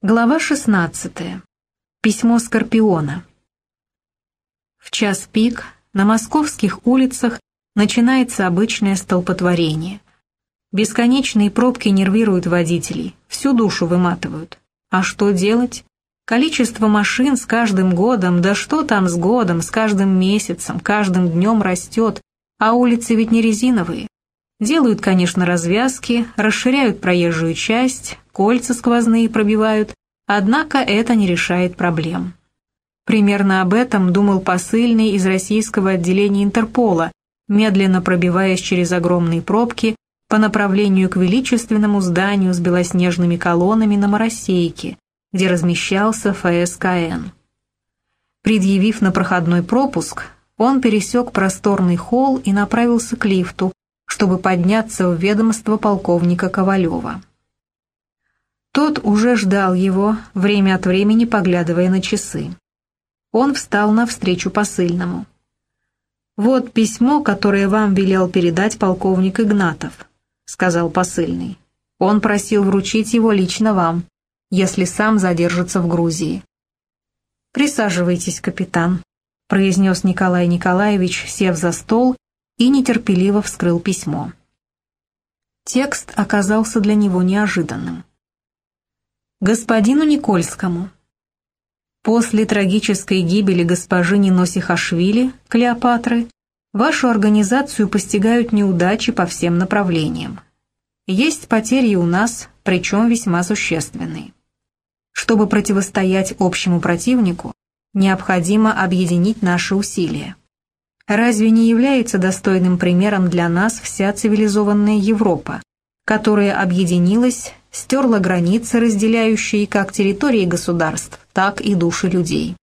Глава 16. Письмо Скорпиона. В час пик на московских улицах начинается обычное столпотворение. Бесконечные пробки нервируют водителей, всю душу выматывают. А что делать? Количество машин с каждым годом, да что там с годом, с каждым месяцем, каждым днем растет, а улицы ведь не резиновые. Делают, конечно, развязки, расширяют проезжую часть, кольца сквозные пробивают, однако это не решает проблем. Примерно об этом думал посыльный из российского отделения Интерпола, медленно пробиваясь через огромные пробки по направлению к величественному зданию с белоснежными колоннами на Моросейке, где размещался ФСКН. Предъявив на проходной пропуск, он пересек просторный холл и направился к лифту, чтобы подняться в ведомство полковника Ковалева. Тот уже ждал его, время от времени поглядывая на часы. Он встал навстречу посыльному. «Вот письмо, которое вам велел передать полковник Игнатов», — сказал посыльный. «Он просил вручить его лично вам, если сам задержится в Грузии». «Присаживайтесь, капитан», — произнес Николай Николаевич, сев за стол и нетерпеливо вскрыл письмо. Текст оказался для него неожиданным. Господину Никольскому. После трагической гибели госпожи Ниноси Хашвили, Клеопатры, вашу организацию постигают неудачи по всем направлениям. Есть потери у нас, причем весьма существенные. Чтобы противостоять общему противнику, необходимо объединить наши усилия. Разве не является достойным примером для нас вся цивилизованная Европа, которая объединилась, стерла границы, разделяющие как территории государств, так и души людей.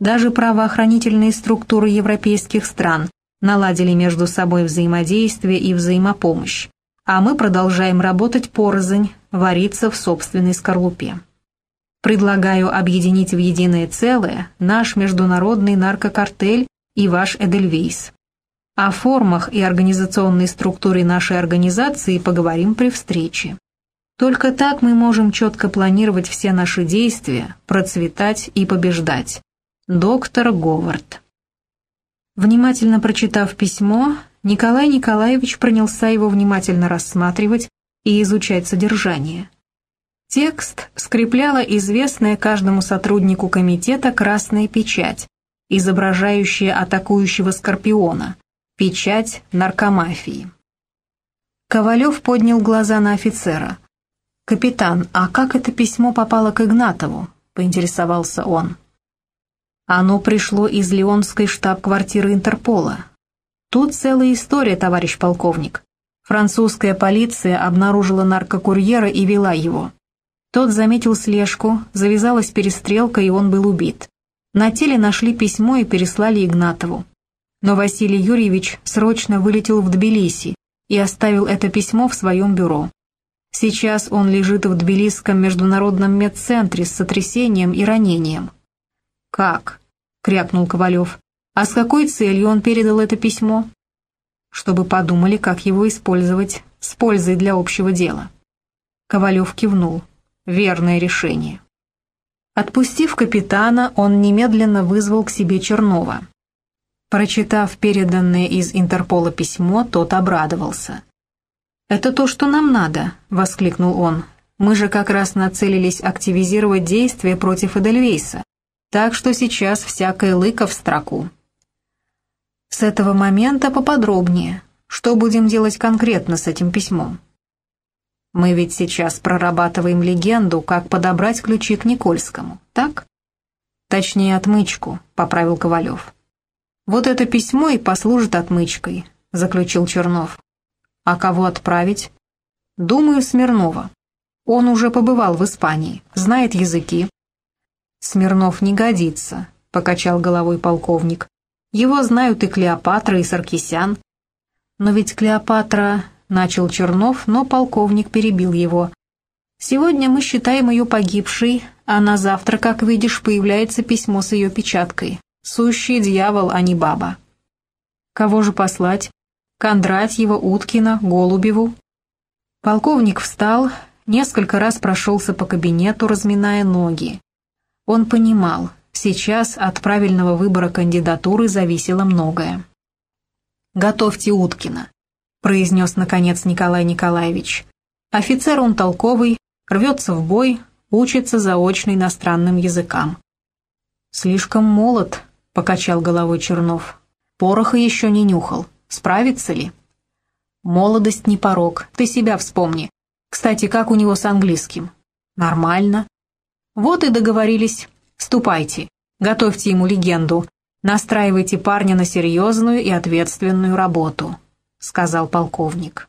Даже правоохранительные структуры европейских стран наладили между собой взаимодействие и взаимопомощь, а мы продолжаем работать порознь, вариться в собственной скорлупе. Предлагаю объединить в единое целое наш международный наркокартель и ваш Эдельвейс. О формах и организационной структуре нашей организации поговорим при встрече. Только так мы можем четко планировать все наши действия, процветать и побеждать. Доктор Говард. Внимательно прочитав письмо, Николай Николаевич принялся его внимательно рассматривать и изучать содержание. Текст скрепляла известная каждому сотруднику комитета красная печать, изображающая атакующего скорпиона, печать наркомафии. Ковалев поднял глаза на офицера. «Капитан, а как это письмо попало к Игнатову?» — поинтересовался он. «Оно пришло из Леонской штаб-квартиры Интерпола. Тут целая история, товарищ полковник. Французская полиция обнаружила наркокурьера и вела его. Тот заметил слежку, завязалась перестрелка, и он был убит. На теле нашли письмо и переслали Игнатову. Но Василий Юрьевич срочно вылетел в Тбилиси и оставил это письмо в своем бюро. Сейчас он лежит в Тбилисском международном медцентре с сотрясением и ранением. «Как?» — крякнул Ковалев. «А с какой целью он передал это письмо?» «Чтобы подумали, как его использовать с пользой для общего дела». Ковалев кивнул. «Верное решение». Отпустив капитана, он немедленно вызвал к себе Чернова. Прочитав переданное из Интерпола письмо, тот обрадовался. «Это то, что нам надо», — воскликнул он. «Мы же как раз нацелились активизировать действия против Эдельвейса, так что сейчас всякая лыка в строку». «С этого момента поподробнее. Что будем делать конкретно с этим письмом?» Мы ведь сейчас прорабатываем легенду, как подобрать ключи к Никольскому, так? Точнее, отмычку, поправил Ковалев. Вот это письмо и послужит отмычкой, заключил Чернов. А кого отправить? Думаю, Смирнова. Он уже побывал в Испании, знает языки. Смирнов не годится, покачал головой полковник. Его знают и Клеопатра, и Саркисян. Но ведь Клеопатра начал Чернов, но полковник перебил его. «Сегодня мы считаем ее погибшей, а на завтра, как видишь, появляется письмо с ее печаткой. Сущий дьявол, а не баба». «Кого же послать? Кондратьева, Уткина, Голубеву?» Полковник встал несколько раз прошелся по кабинету, разминая ноги. Он понимал, сейчас от правильного выбора кандидатуры зависело многое. «Готовьте Уткина», — произнес, наконец, Николай Николаевич. «Офицер он толковый, рвется в бой, учится заочно иностранным языкам». «Слишком молод», — покачал головой Чернов. «Пороха еще не нюхал. Справится ли?» «Молодость не порог, ты себя вспомни. Кстати, как у него с английским?» «Нормально». «Вот и договорились. Ступайте, готовьте ему легенду, настраивайте парня на серьезную и ответственную работу», — сказал полковник.